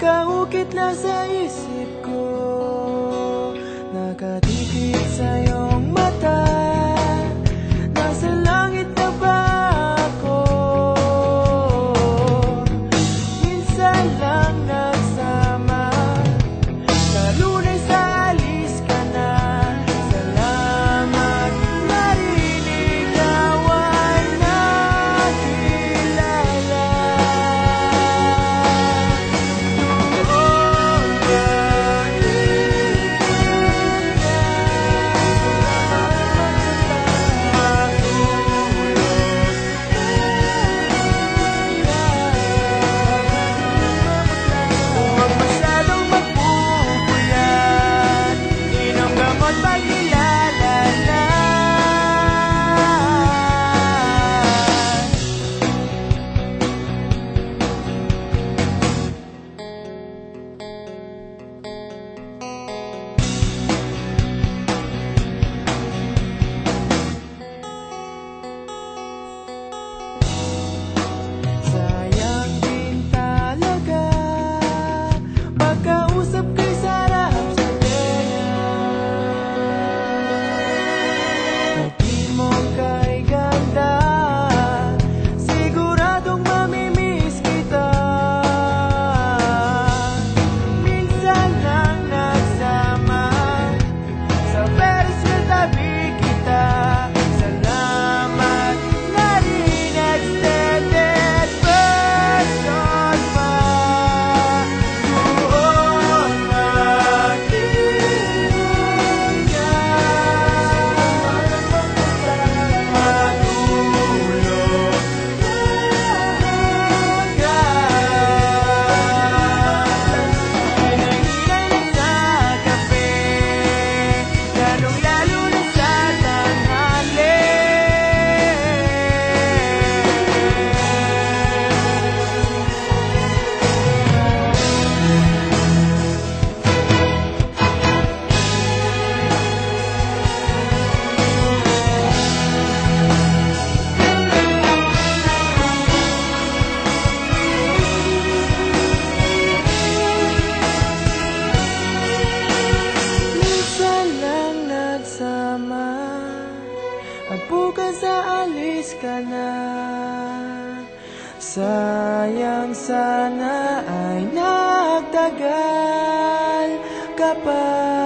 Nakaukit lang sa isip ko. Nakatikit sa'yo naman At bukas aalis ka na. Sayang sana ay nagtagal ka pa